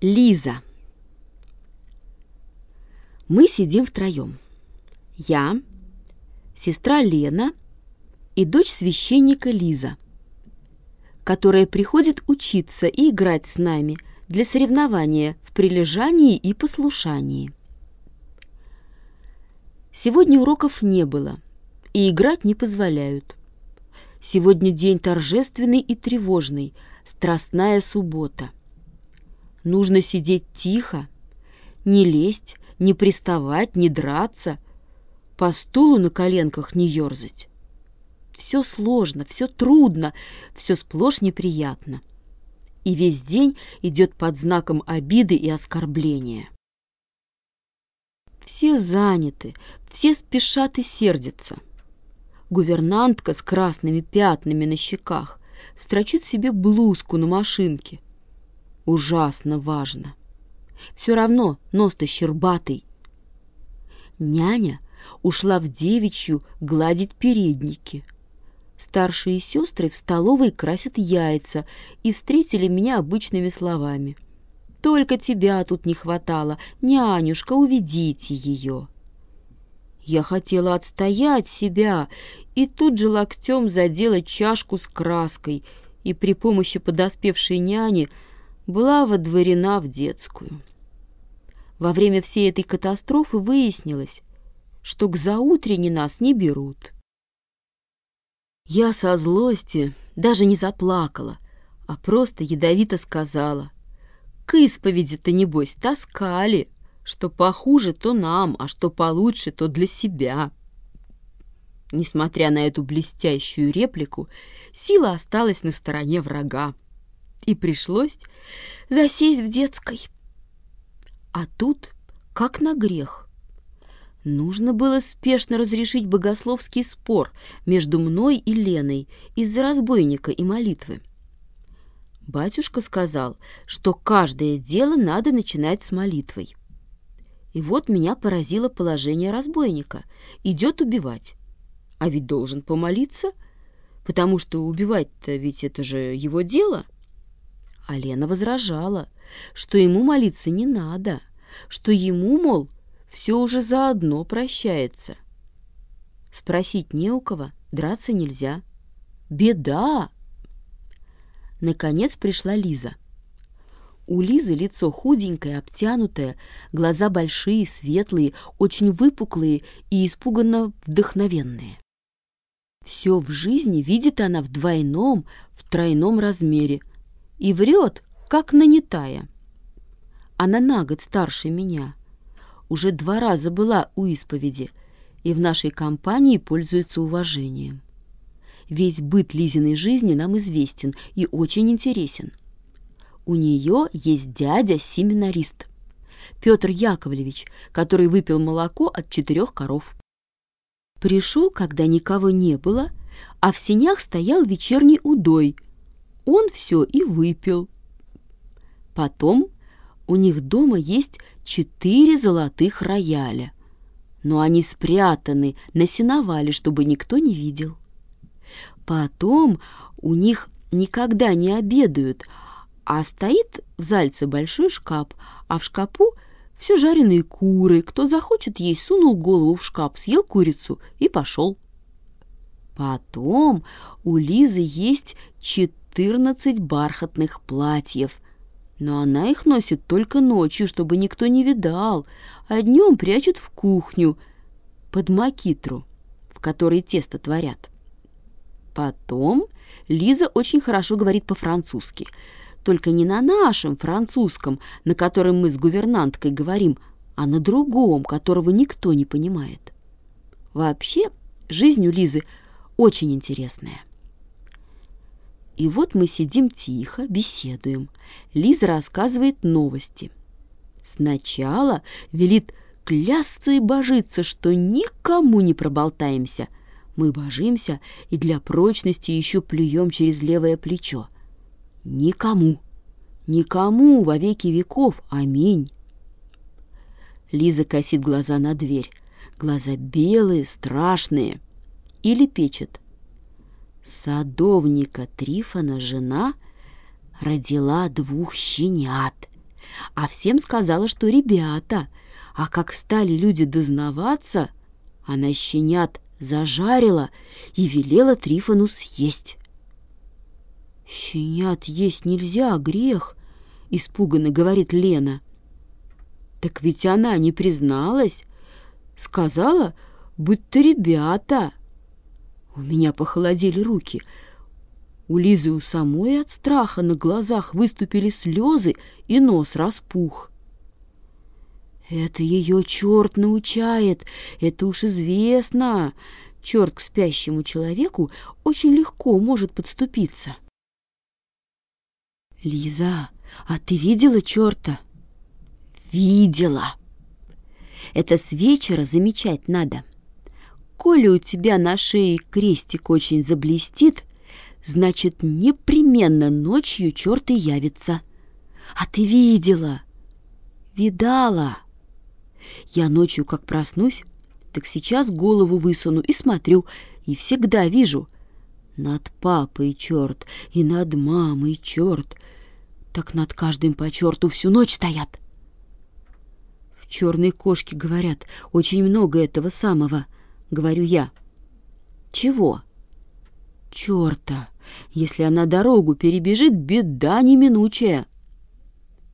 Лиза. Мы сидим втроем. Я, сестра Лена и дочь священника Лиза, которая приходит учиться и играть с нами для соревнования в прилежании и послушании. Сегодня уроков не было, и играть не позволяют. Сегодня день торжественный и тревожный, страстная суббота. Нужно сидеть тихо, не лезть, не приставать, не драться, по стулу на коленках не ерзать. Все сложно, все трудно, все сплошь неприятно. И весь день идет под знаком обиды и оскорбления. Все заняты, все спешат и сердятся. Гувернантка с красными пятнами на щеках строчит себе блузку на машинке – ужасно важно. Все равно нос-то щербатый. Няня ушла в девичью гладить передники. Старшие сестры в столовой красят яйца и встретили меня обычными словами. «Только тебя тут не хватало. Нянюшка, уведите ее». Я хотела отстоять себя и тут же локтем задела чашку с краской и при помощи подоспевшей няни – была водворена в детскую. Во время всей этой катастрофы выяснилось, что к заутрене нас не берут. Я со злости даже не заплакала, а просто ядовито сказала. К исповеди-то, небось, таскали, что похуже, то нам, а что получше, то для себя. Несмотря на эту блестящую реплику, сила осталась на стороне врага и пришлось засесть в детской. А тут как на грех. Нужно было спешно разрешить богословский спор между мной и Леной из-за разбойника и молитвы. Батюшка сказал, что каждое дело надо начинать с молитвой. И вот меня поразило положение разбойника. Идет убивать. А ведь должен помолиться, потому что убивать-то ведь это же его дело — а Лена возражала, что ему молиться не надо, что ему, мол, все уже заодно прощается. Спросить не у кого, драться нельзя. Беда! Наконец пришла Лиза. У Лизы лицо худенькое, обтянутое, глаза большие, светлые, очень выпуклые и испуганно вдохновенные. Все в жизни видит она в двойном, в тройном размере, и врет, как нанятая. Она на год старше меня. Уже два раза была у исповеди и в нашей компании пользуется уважением. Весь быт Лизиной жизни нам известен и очень интересен. У нее есть дядя-семинарист, Петр Яковлевич, который выпил молоко от четырех коров. Пришел, когда никого не было, а в сенях стоял вечерний удой – он все и выпил. Потом у них дома есть четыре золотых рояля, но они спрятаны на сеновале, чтобы никто не видел. Потом у них никогда не обедают, а стоит в Зальце большой шкаф, а в шкафу все жареные куры. Кто захочет есть, сунул голову в шкаф, съел курицу и пошел. Потом у Лизы есть четыре 14 бархатных платьев. Но она их носит только ночью, чтобы никто не видал, а днем прячет в кухню под макитру, в которой тесто творят. Потом Лиза очень хорошо говорит по-французски, только не на нашем французском, на котором мы с гувернанткой говорим, а на другом, которого никто не понимает. Вообще, жизнь у Лизы очень интересная. И вот мы сидим тихо, беседуем. Лиза рассказывает новости. Сначала велит клясться и божиться, что никому не проболтаемся. Мы божимся и для прочности еще плюем через левое плечо. Никому, никому во веки веков. Аминь. Лиза косит глаза на дверь. Глаза белые, страшные. Или печет садовника Трифона жена родила двух щенят. а всем сказала, что ребята. А как стали люди дознаваться, она щенят зажарила и велела Трифону съесть. «Щенят есть нельзя, грех», — испуганно говорит Лена. «Так ведь она не призналась. Сказала, будто ребята». У меня похолодели руки. У Лизы у самой от страха на глазах выступили слезы, и нос распух. Это ее черт научает, это уж известно. Черт к спящему человеку очень легко может подступиться. Лиза, а ты видела черта? Видела. Это с вечера замечать надо. Коли у тебя на шее крестик очень заблестит, значит, непременно ночью черт и явится. А ты видела? Видала. Я ночью как проснусь, так сейчас голову высуну и смотрю, и всегда вижу. Над папой черт и над мамой черт. Так над каждым по черту всю ночь стоят. В черной кошке, говорят, очень много этого самого, говорю я. Чего? Черта! Если она дорогу перебежит, беда неминучая.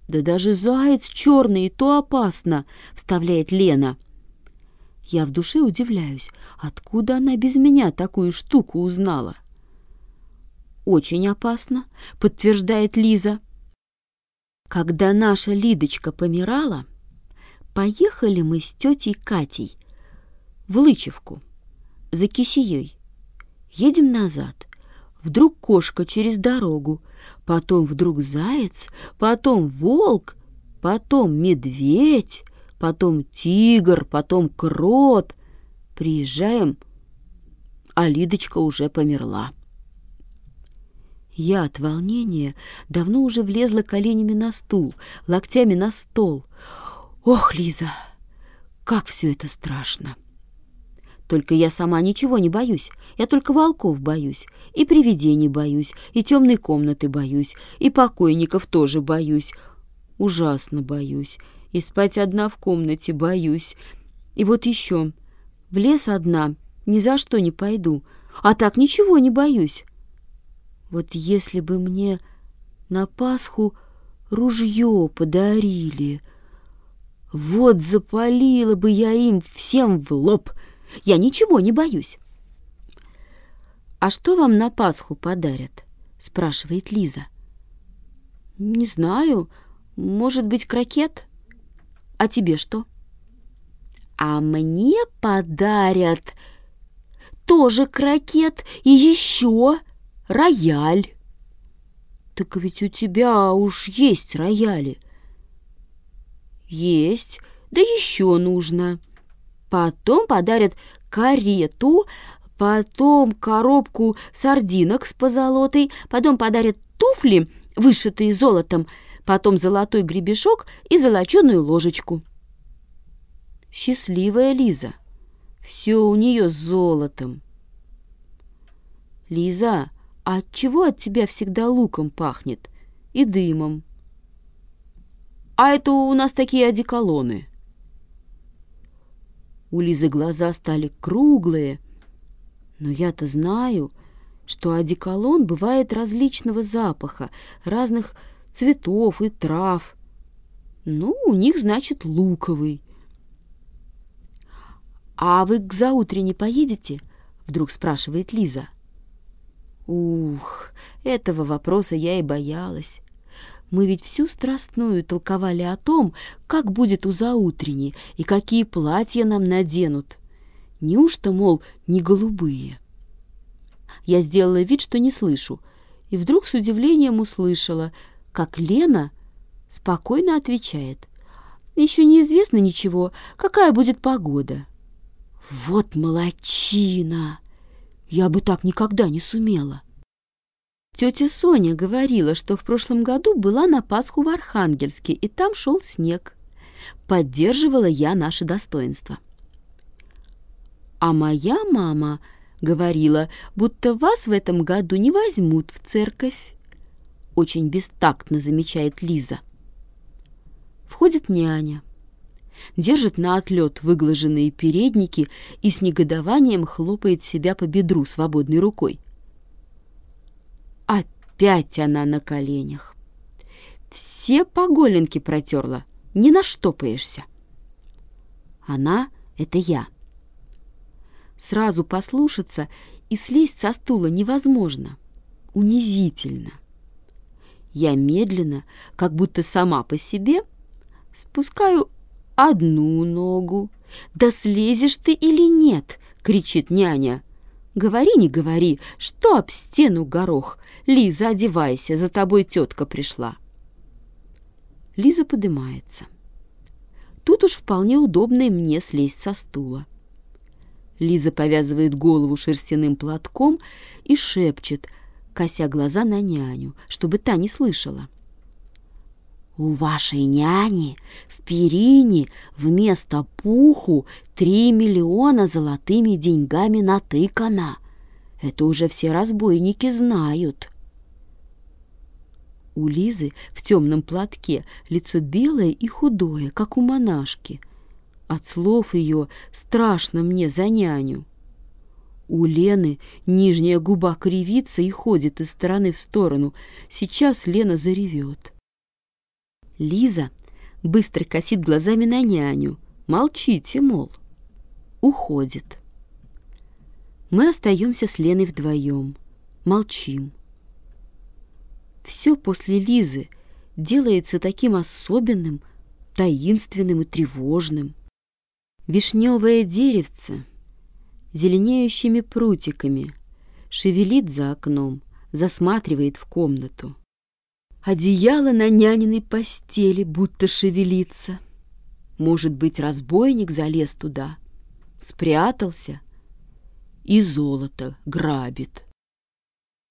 «Да даже заяц черный, то опасно!» — вставляет Лена. Я в душе удивляюсь, откуда она без меня такую штуку узнала. «Очень опасно», — подтверждает Лиза. Когда наша Лидочка помирала, поехали мы с тетей Катей в Лычевку за кисеей. Едем назад. Вдруг кошка через дорогу, потом вдруг заяц, потом волк, потом медведь, потом тигр, потом крот. Приезжаем, а Лидочка уже померла. Я от волнения давно уже влезла коленями на стул, локтями на стол. Ох, Лиза, как все это страшно! Только я сама ничего не боюсь. Я только волков боюсь, и привидений боюсь, и темной комнаты боюсь, и покойников тоже боюсь. Ужасно боюсь. И спать одна в комнате боюсь. И вот еще. В лес одна ни за что не пойду. А так ничего не боюсь. Вот если бы мне на Пасху ружье подарили, вот запалила бы я им всем в лоб — я ничего не боюсь. «А что вам на Пасху подарят?» — спрашивает Лиза. «Не знаю. Может быть, крокет? А тебе что?» «А мне подарят тоже крокет и еще рояль». «Так ведь у тебя уж есть рояли». «Есть, да еще нужно» потом подарят карету, потом коробку сардинок с позолотой, потом подарят туфли, вышитые золотом, потом золотой гребешок и золоченую ложечку. Счастливая Лиза. Все у нее с золотом. Лиза, а чего от тебя всегда луком пахнет и дымом? А это у нас такие одеколоны. У Лизы глаза стали круглые. Но я-то знаю, что одеколон бывает различного запаха, разных цветов и трав. Ну, у них, значит, луковый. «А вы к заутрене поедете?» — вдруг спрашивает Лиза. Ух, этого вопроса я и боялась. Мы ведь всю страстную толковали о том, как будет у заутренней и какие платья нам наденут. Неужто, мол, не голубые? Я сделала вид, что не слышу, и вдруг с удивлением услышала, как Лена спокойно отвечает. Еще неизвестно ничего, какая будет погода. Вот молочина! Я бы так никогда не сумела. Тетя Соня говорила, что в прошлом году была на Пасху в Архангельске, и там шел снег. Поддерживала я наше достоинство. А моя мама говорила, будто вас в этом году не возьмут в церковь. Очень бестактно замечает Лиза. Входит няня. Держит на отлет выглаженные передники и с негодованием хлопает себя по бедру свободной рукой. Опять она на коленях. Все поголенки протерла, не наштопаешься. Она — это я. Сразу послушаться и слезть со стула невозможно. Унизительно. Я медленно, как будто сама по себе, спускаю одну ногу. «Да слезешь ты или нет?» — кричит няня. «Говори, не говори, что об стену горох. Лиза, одевайся, за тобой тетка пришла». Лиза поднимается. Тут уж вполне удобно и мне слезть со стула. Лиза повязывает голову шерстяным платком и шепчет, кося глаза на няню, чтобы та не слышала. «У вашей няни в перине вместо пуху три миллиона золотыми деньгами натыкано. Это уже все разбойники знают». У Лизы в темном платке лицо белое и худое, как у монашки. От слов ее страшно мне за няню. У Лены нижняя губа кривится и ходит из стороны в сторону. Сейчас Лена заревет. Лиза быстро косит глазами на няню. Молчите, мол. Уходит. Мы остаемся с Леной вдвоем. Молчим. Все после Лизы делается таким особенным, таинственным и тревожным. Вишневое деревце зеленеющими прутиками шевелит за окном, засматривает в комнату. Одеяло на няниной постели будто шевелится. Может быть, разбойник залез туда, спрятался и золото грабит.